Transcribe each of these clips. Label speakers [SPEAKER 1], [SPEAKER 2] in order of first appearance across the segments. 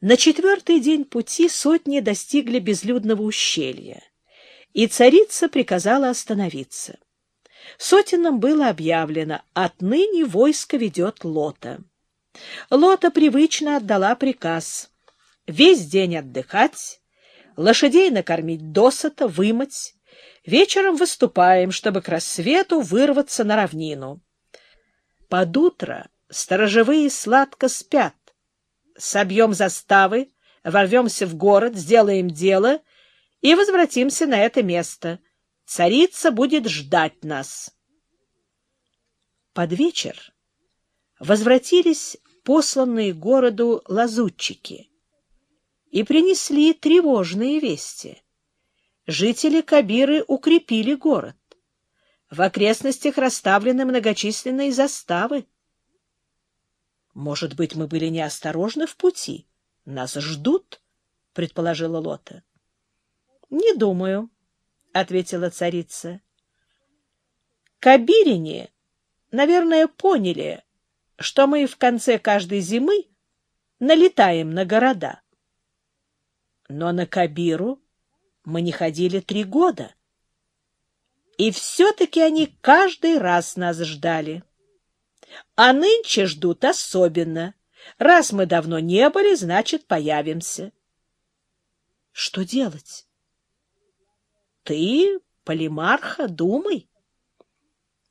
[SPEAKER 1] На четвертый день пути сотни достигли безлюдного ущелья, и царица приказала остановиться. Сотенам было объявлено, отныне войско ведет Лота. Лота привычно отдала приказ весь день отдыхать, лошадей накормить досыта, вымыть. Вечером выступаем, чтобы к рассвету вырваться на равнину. Под утро сторожевые сладко спят. Собьем заставы, ворвемся в город, сделаем дело и возвратимся на это место. Царица будет ждать нас. Под вечер возвратились посланные городу лазутчики и принесли тревожные вести. Жители Кабиры укрепили город. В окрестностях расставлены многочисленные заставы. Может быть, мы были неосторожны в пути? Нас ждут, — предположила Лота. — Не думаю, — ответила царица. Кабирине, наверное, поняли, что мы в конце каждой зимы налетаем на города. Но на Кабиру мы не ходили три года. И все-таки они каждый раз нас ждали. А нынче ждут особенно. Раз мы давно не были, значит, появимся. Что делать? Ты, Полимарха, думай.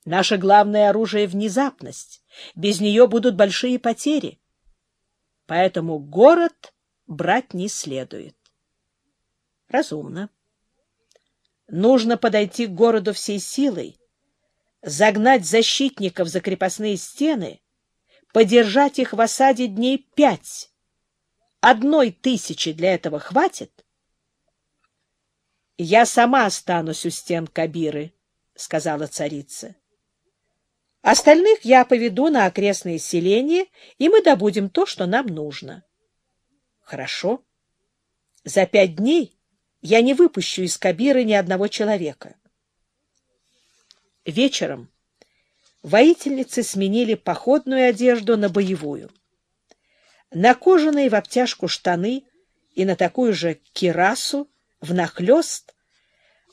[SPEAKER 1] Наше главное оружие — внезапность. Без нее будут большие потери. Поэтому город брать не следует. Разумно. Нужно подойти к городу всей силой, загнать защитников за крепостные стены, подержать их в осаде дней пять. Одной тысячи для этого хватит? — Я сама останусь у стен Кабиры, — сказала царица. Остальных я поведу на окрестные селения, и мы добудем то, что нам нужно. Хорошо. За пять дней я не выпущу из Кабиры ни одного человека. Вечером воительницы сменили походную одежду на боевую. На кожаные в обтяжку штаны и на такую же кирасу внахлёст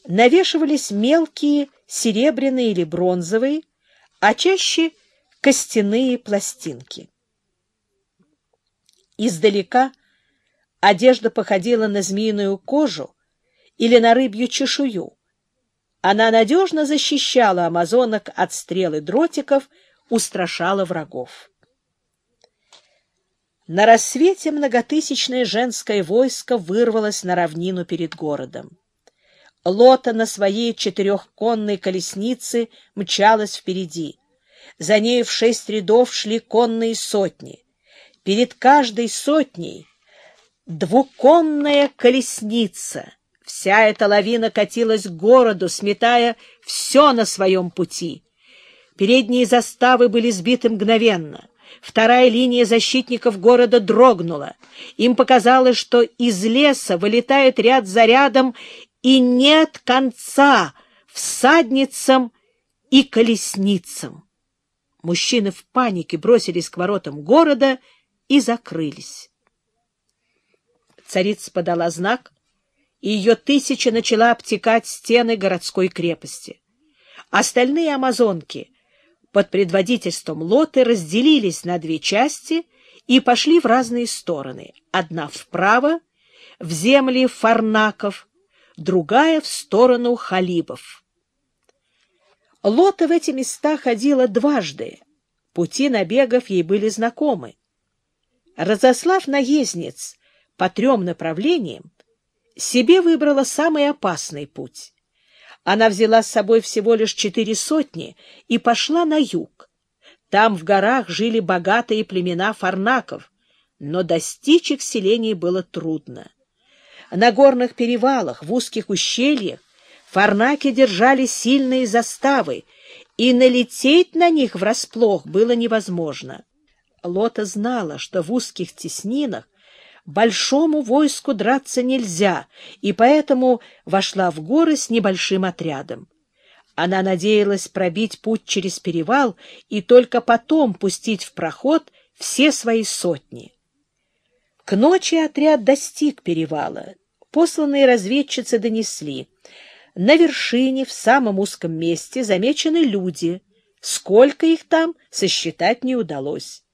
[SPEAKER 1] навешивались мелкие серебряные или бронзовые, а чаще костяные пластинки. Издалека одежда походила на змеиную кожу или на рыбью чешую. Она надежно защищала амазонок от стрел и дротиков, устрашала врагов. На рассвете многотысячное женское войско вырвалось на равнину перед городом. Лота на своей четырехконной колеснице мчалась впереди. За ней в шесть рядов шли конные сотни. Перед каждой сотней двуконная колесница. Вся эта лавина катилась к городу, сметая все на своем пути. Передние заставы были сбиты мгновенно. Вторая линия защитников города дрогнула. Им показалось, что из леса вылетает ряд за рядом и нет конца всадницам и колесницам. Мужчины в панике бросились к воротам города и закрылись. Царица подала знак, и ее тысяча начала обтекать стены городской крепости. Остальные амазонки под предводительством Лоты разделились на две части и пошли в разные стороны. Одна вправо, в земли фарнаков, другая в сторону халибов. Лота в эти места ходила дважды. Пути набегов ей были знакомы. Разослав наездниц по трем направлениям, себе выбрала самый опасный путь. Она взяла с собой всего лишь четыре сотни и пошла на юг. Там в горах жили богатые племена фарнаков, но достичь их селений было трудно. На горных перевалах, в узких ущельях фарнаки держали сильные заставы, и налететь на них врасплох было невозможно. Лота знала, что в узких теснинах большому войску драться нельзя, и поэтому вошла в горы с небольшим отрядом. Она надеялась пробить путь через перевал и только потом пустить в проход все свои сотни. К ночи отряд достиг перевала. Посланные разведчицы донесли. На вершине, в самом узком месте, замечены люди. Сколько их там, сосчитать не удалось.